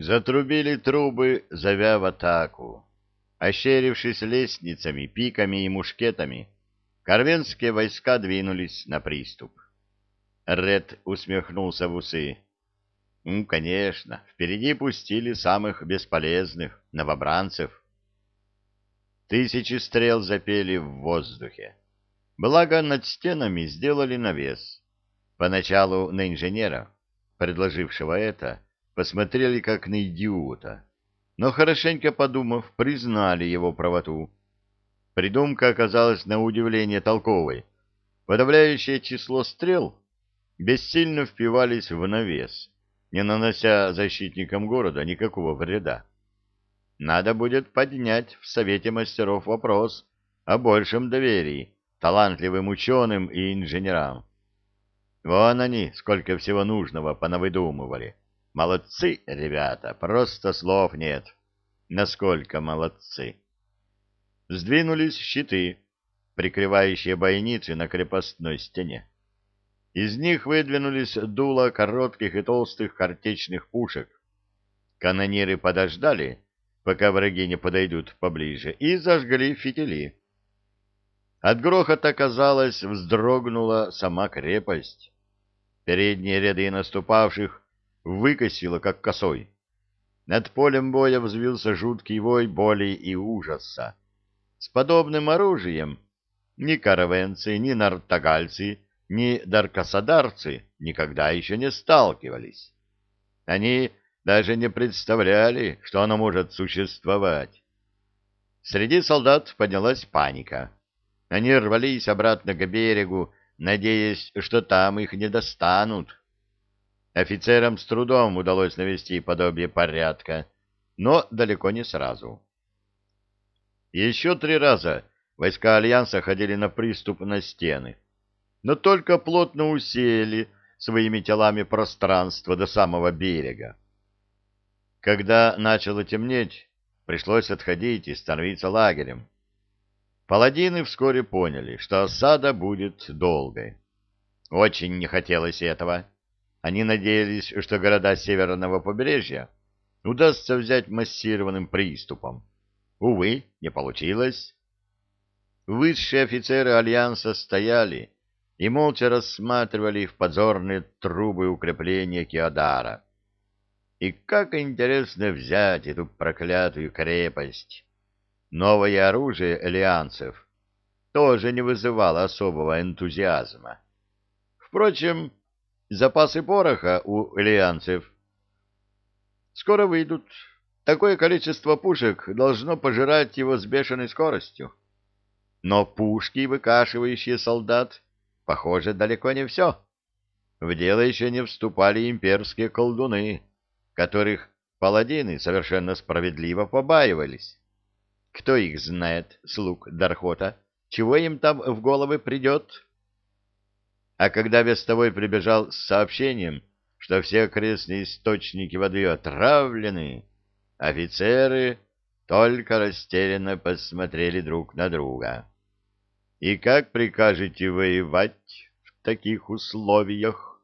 Затрубили трубы, зовя в атаку. Ощерившись лестницами, пиками и мушкетами, корвенские войска двинулись на приступ. Ред усмехнулся в усы. Ну, конечно, впереди пустили самых бесполезных новобранцев. Тысячи стрел запели в воздухе. Благо, над стенами сделали навес. Поначалу на инженера, предложившего это, посмотрели как на идиота, но хорошенько подумав, признали его правоту. Придумка оказалась на удивление толковой. Подавляющее число стрел бессильно впивались в навес, не нанося защитникам города никакого вреда. Надо будет поднять в Совете мастеров вопрос о большем доверии талантливым ученым и инженерам. Вон они, сколько всего нужного понавыдумывали. Молодцы, ребята, просто слов нет. Насколько молодцы. Сдвинулись щиты, прикрывающие бойницы на крепостной стене. Из них выдвинулись дула коротких и толстых картечных пушек. Канониры подождали, пока враги не подойдут поближе, и зажгли фитили. От грохота, казалось, вздрогнула сама крепость. Передние ряды наступавших выкосило, как косой. Над полем боя взвился жуткий вой боли и ужаса. С подобным оружием ни каравенцы, ни нартагальцы, ни даркасадарцы никогда еще не сталкивались. Они даже не представляли, что оно может существовать. Среди солдат поднялась паника. Они рвались обратно к берегу, надеясь, что там их не достанут. Офицерам с трудом удалось навести подобие порядка, но далеко не сразу. Еще три раза войска Альянса ходили на приступ на стены, но только плотно усеяли своими телами пространство до самого берега. Когда начало темнеть, пришлось отходить и становиться лагерем. Паладины вскоре поняли, что осада будет долгой. Очень не хотелось этого. Они надеялись, что города северного побережья удастся взять массированным приступом. Увы, не получилось. Высшие офицеры Альянса стояли и молча рассматривали в подзорные трубы укрепления Киодара. И как интересно взять эту проклятую крепость! Новое оружие альянсов тоже не вызывало особого энтузиазма. Впрочем, Запасы пороха у ильянцев скоро выйдут. Такое количество пушек должно пожирать его с бешеной скоростью. Но пушки, выкашивающие солдат, похоже, далеко не все. В дело еще не вступали имперские колдуны, которых паладины совершенно справедливо побаивались. Кто их знает, слуг Дархота, чего им там в головы придет? А когда Вестовой прибежал с сообщением, что все окрестные источники воды отравлены, офицеры только растерянно посмотрели друг на друга. «И как прикажете воевать в таких условиях?»